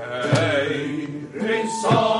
Hey, in song.